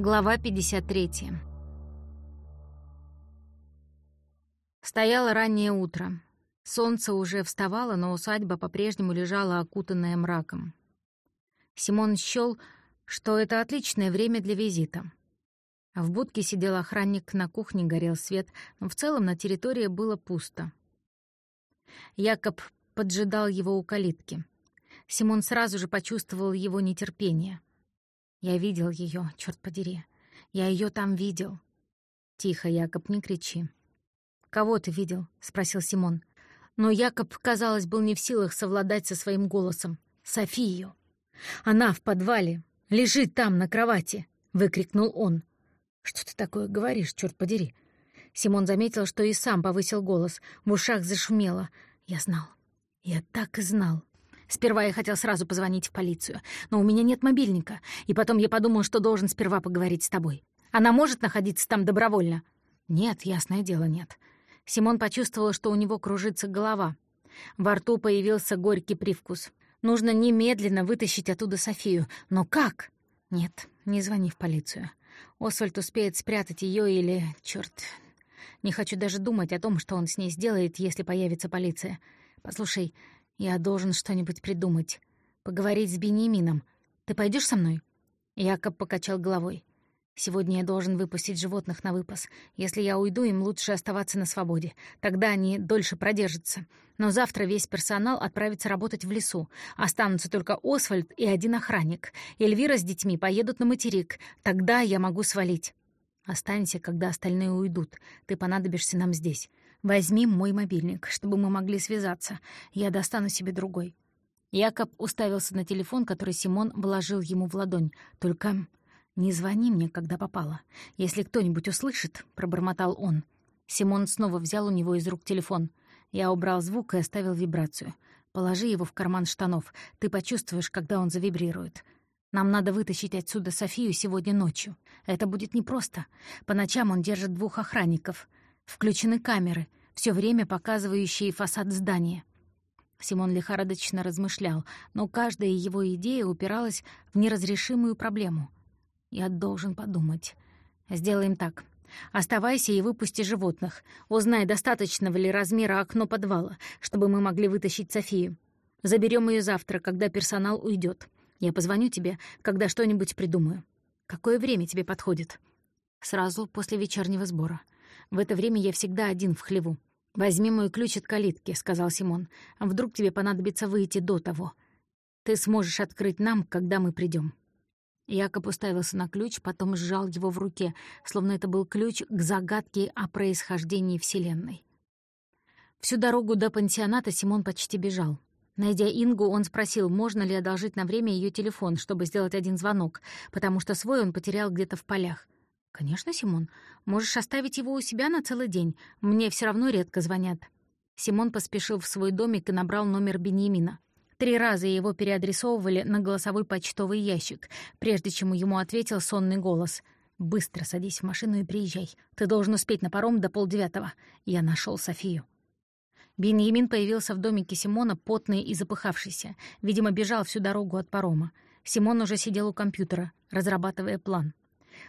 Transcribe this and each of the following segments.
Глава 53. Стояло раннее утро. Солнце уже вставало, но усадьба по-прежнему лежала окутанная мраком. Симон счёл, что это отличное время для визита. В будке сидел охранник, на кухне горел свет, но в целом на территории было пусто. Якоб поджидал его у калитки. Симон сразу же почувствовал его нетерпение — я видел ее, черт подери. Я ее там видел. Тихо, Якоб, не кричи. Кого ты видел? спросил Симон. Но Якоб, казалось, был не в силах совладать со своим голосом. Софию. Она в подвале, лежит там на кровати, выкрикнул он. Что ты такое говоришь, черт подери? Симон заметил, что и сам повысил голос. В ушах зашумело. Я знал. Я так и знал. Сперва я хотел сразу позвонить в полицию, но у меня нет мобильника, и потом я подумал, что должен сперва поговорить с тобой. Она может находиться там добровольно? Нет, ясное дело, нет. Симон почувствовал, что у него кружится голова. Во рту появился горький привкус. Нужно немедленно вытащить оттуда Софию. Но как? Нет, не звони в полицию. Освальд успеет спрятать ее или... Черт, не хочу даже думать о том, что он с ней сделает, если появится полиция. Послушай, я должен что-нибудь придумать. Поговорить с Бенемином. Ты пойдешь со мной?» Якоб покачал головой. «Сегодня я должен выпустить животных на выпас. Если я уйду, им лучше оставаться на свободе. Тогда они дольше продержатся. Но завтра весь персонал отправится работать в лесу. Останутся только Освальд и один охранник. Эльвира с детьми поедут на материк. Тогда я могу свалить. Останься, когда остальные уйдут. Ты понадобишься нам здесь. Возьми мой мобильник, чтобы мы могли связаться. Я достану себе другой». Якоб уставился на телефон, который Симон вложил ему в ладонь. «Только не звони мне, когда попало. Если кто-нибудь услышит», — пробормотал он. Симон снова взял у него из рук телефон. Я убрал звук и оставил вибрацию. «Положи его в карман штанов. Ты почувствуешь, когда он завибрирует». Нам надо вытащить отсюда Софию сегодня ночью. Это будет непросто. По ночам он держит двух охранников. Включены камеры, все время показывающие фасад здания. Симон лихорадочно размышлял, но каждая его идея упиралась в неразрешимую проблему. «Я должен подумать. Сделаем так. Оставайся и выпусти животных. Узнай, достаточного ли размера окно подвала, чтобы мы могли вытащить Софию. Заберем ее завтра, когда персонал уйдет. Я позвоню тебе, когда что-нибудь придумаю. Какое время тебе подходит?» «Сразу после вечернего сбора. В это время я всегда один в хлеву. «Возьми мой ключ от калитки», — сказал Симон. «А вдруг тебе понадобится выйти до того? Ты сможешь открыть нам, когда мы придем. Якоб уставился на ключ, потом сжал его в руке, словно это был ключ к загадке о происхождении Вселенной. Всю дорогу до пансионата Симон почти бежал. Найдя Ингу, он спросил, можно ли одолжить на время ее телефон, чтобы сделать один звонок, потому что свой он потерял где-то в полях. «Конечно, Симон. Можешь оставить его у себя на целый день. Мне все равно редко звонят». Симон поспешил в свой домик и набрал номер Беньямина. Три раза его переадресовывали на голосовой почтовый ящик, прежде чем ему ответил сонный голос. «Быстро садись в машину и приезжай. Ты должен успеть на паром до полдевятого. Я нашел Софию». Беньямин появился в домике Симона, потный и запыхавшийся. Видимо, бежал всю дорогу от парома. Симон уже сидел у компьютера, разрабатывая план.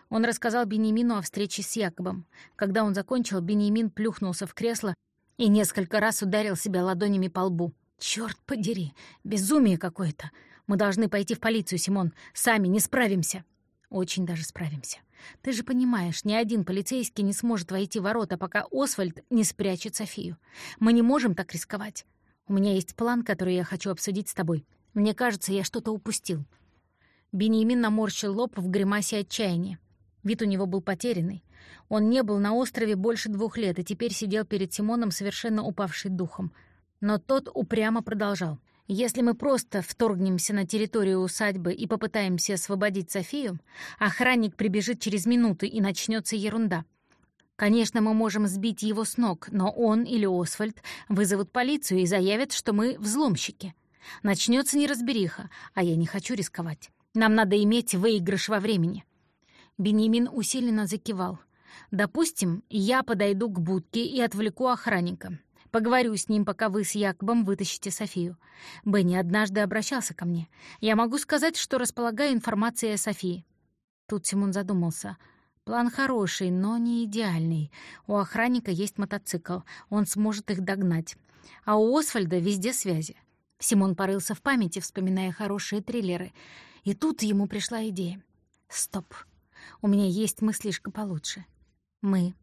Он рассказал Бенемину о встрече с Якобом. Когда он закончил, Бенемин плюхнулся в кресло и несколько раз ударил себя ладонями по лбу. «Чёрт подери! Безумие какое-то! Мы должны пойти в полицию, Симон. Сами не справимся!» «Очень даже справимся. Ты же понимаешь, ни один полицейский не сможет войти в ворота, пока Освальд не спрячет Софию. Мы не можем так рисковать. У меня есть план, который я хочу обсудить с тобой. Мне кажется, я что-то упустил». Беньямин наморщил лоб в гримасе отчаяния. Вид у него был потерянный. Он не был на острове больше двух лет и теперь сидел перед Симоном, совершенно упавший духом. Но тот упрямо продолжал. «Если мы просто вторгнемся на территорию усадьбы и попытаемся освободить Софию, охранник прибежит через минуту и начнется ерунда. Конечно, мы можем сбить его с ног, но он или Освальд вызовут полицию и заявят, что мы взломщики. Начнется неразбериха, а я не хочу рисковать. Нам надо иметь выигрыш во времени». Бенемин усиленно закивал. «Допустим, я подойду к будке и отвлеку охранника. Поговорю с ним, пока вы с Якобом вытащите Софию. Бенни однажды обращался ко мне. Я могу сказать, что располагаю информацией о Софии. Тут Симон задумался. План хороший, но не идеальный. У охранника есть мотоцикл, он сможет их догнать. А у Освальда везде связи. Симон порылся в памяти, вспоминая хорошие триллеры. И тут ему пришла идея. Стоп. У меня есть мыслишка получше. Мы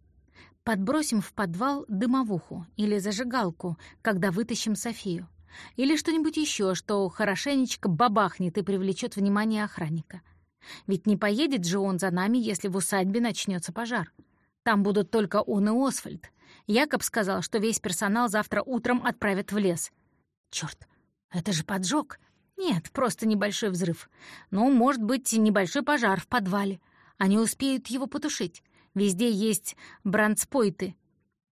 подбросим в подвал дымовуху или зажигалку, когда вытащим Софию. Или что-нибудь еще, что хорошенечко бабахнет и привлечет внимание охранника. Ведь не поедет же он за нами, если в усадьбе начнется пожар. Там будут только он и Освальд. Якоб сказал, что весь персонал завтра утром отправят в лес. Черт, это же поджог. Нет, просто небольшой взрыв. Ну, может быть, небольшой пожар в подвале. Они успеют его потушить. Везде есть брандспойты.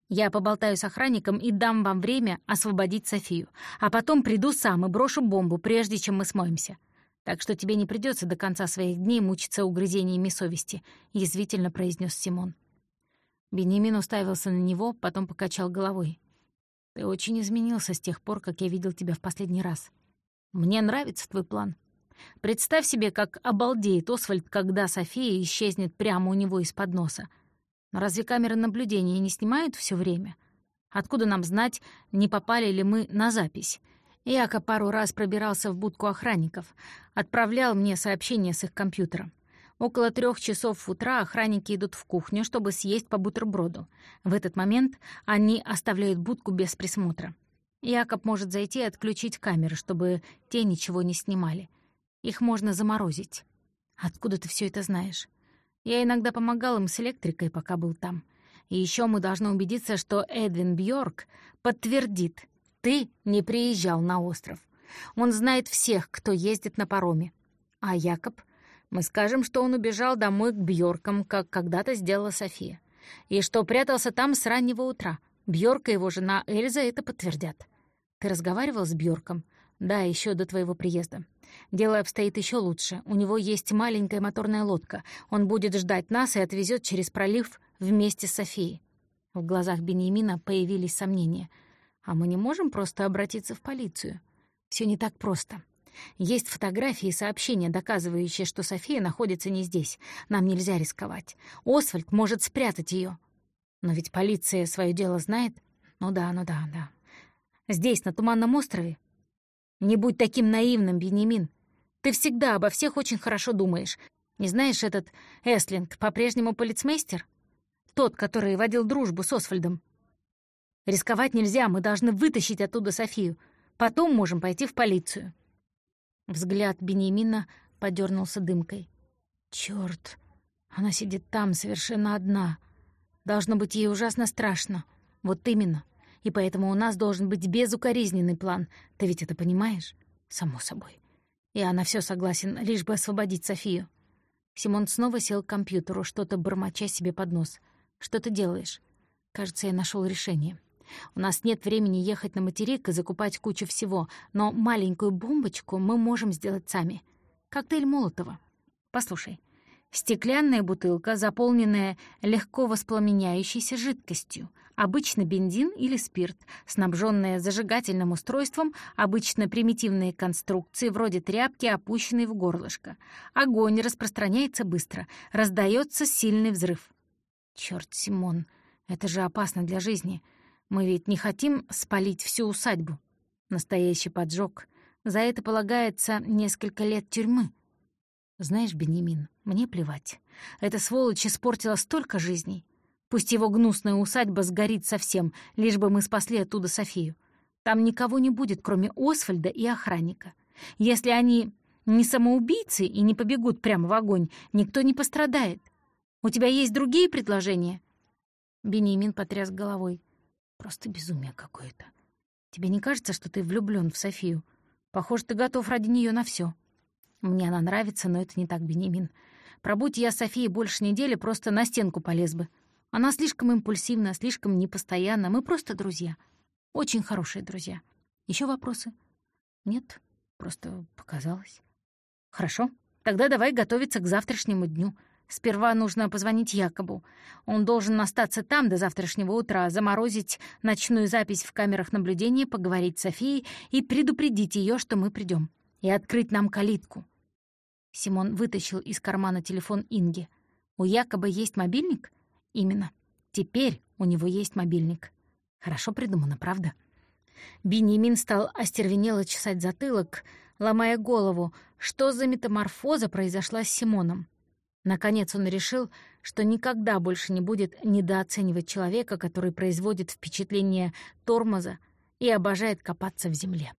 Я поболтаю с охранником и дам вам время освободить Софию. А потом приду сам и брошу бомбу, прежде чем мы смоемся. Так что тебе не придется до конца своих дней мучиться угрызениями совести», — язвительно произнес Симон. Бенемин уставился на него, потом покачал головой. «Ты очень изменился с тех пор, как я видел тебя в последний раз. Мне нравится твой план. Представь себе, как обалдеет Освальд, когда София исчезнет прямо у него из-под носа. Но разве камеры наблюдения не снимают все время? Откуда нам знать, не попали ли мы на запись? Яко пару раз пробирался в будку охранников, отправлял мне сообщения с их компьютера. Около трех часов утра охранники идут в кухню, чтобы съесть по бутерброду. В этот момент они оставляют будку без присмотра. Якоб может зайти и отключить камеры, чтобы те ничего не снимали. Их можно заморозить. Откуда ты все это знаешь? Я иногда помогал им с электрикой, пока был там. И еще мы должны убедиться, что Эдвин Бьорк подтвердит, ты не приезжал на остров. Он знает всех, кто ездит на пароме. А Якоб мы скажем, что он убежал домой к Бьоркам, как когда-то сделала София. И что прятался там с раннего утра. Бьорка и его жена Эльза это подтвердят. Ты разговаривал с Бьорком? Да, еще до твоего приезда. Дело обстоит еще лучше. У него есть маленькая моторная лодка. Он будет ждать нас и отвезет через пролив вместе с Софией. В глазах Беньямина появились сомнения. А мы не можем просто обратиться в полицию? Все не так просто. Есть фотографии и сообщения, доказывающие, что София находится не здесь. Нам нельзя рисковать. Освальд может спрятать ее. Но ведь полиция свое дело знает. Ну да, ну да, да. Здесь, на Туманном острове. Не будь таким наивным, Бенемин. Ты всегда обо всех очень хорошо думаешь. Не знаешь, этот Эслинг по-прежнему полицмейстер? Тот, который водил дружбу с Освальдом. Рисковать нельзя, мы должны вытащить оттуда Софию. Потом можем пойти в полицию. Взгляд Бенемина подернулся дымкой. Черт, она сидит там совершенно одна. Должно быть ей ужасно страшно. Вот именно. И поэтому у нас должен быть безукоризненный план. Ты ведь это понимаешь? Само собой. И она все согласен, лишь бы освободить Софию. Симон снова сел к компьютеру, что-то бормоча себе под нос. «Что ты делаешь?» «Кажется, я нашел решение». У нас нет времени ехать на материк и закупать кучу всего, но маленькую бомбочку мы можем сделать сами. Коктейль Молотова. Послушай, стеклянная бутылка, заполненная легко воспламеняющейся жидкостью, обычно бензин или спирт, снабженная зажигательным устройством, обычно примитивные конструкции, вроде тряпки, опущенной в горлышко. Огонь распространяется быстро, раздается сильный взрыв. Черт, Симон, это же опасно для жизни. Мы ведь не хотим спалить всю усадьбу. Настоящий поджог. За это полагается несколько лет тюрьмы. Знаешь, Бенемин, мне плевать. Эта сволочь испортила столько жизней. Пусть его гнусная усадьба сгорит совсем, лишь бы мы спасли оттуда Софию. Там никого не будет, кроме Освальда и охранника. Если они не самоубийцы и не побегут прямо в огонь, никто не пострадает. У тебя есть другие предложения?» Бенемин потряс головой. Просто безумие какое-то. Тебе не кажется, что ты влюблён в Софию? Похоже, ты готов ради неё на всё. Мне она нравится, но это не так, Бенемин. Пробудь я Софии больше недели, просто на стенку полез бы. Она слишком импульсивна, слишком непостоянна. Мы просто друзья. Очень хорошие друзья. Ещё вопросы? Нет, просто показалось. Хорошо, тогда давай готовиться к завтрашнему дню — Сперва нужно позвонить Якобу. Он должен остаться там до завтрашнего утра, заморозить ночную запись в камерах наблюдения, поговорить с Софией и предупредить ее, что мы придем, и открыть нам калитку. Симон вытащил из кармана телефон Инги. «У якобы есть мобильник?» «Именно. Теперь у него есть мобильник». Хорошо придумано, правда? Беньямин стал остервенело чесать затылок, ломая голову, что за метаморфоза произошла с Симоном. Наконец он решил, что никогда больше не будет недооценивать человека, который производит впечатление тормоза и обожает копаться в земле.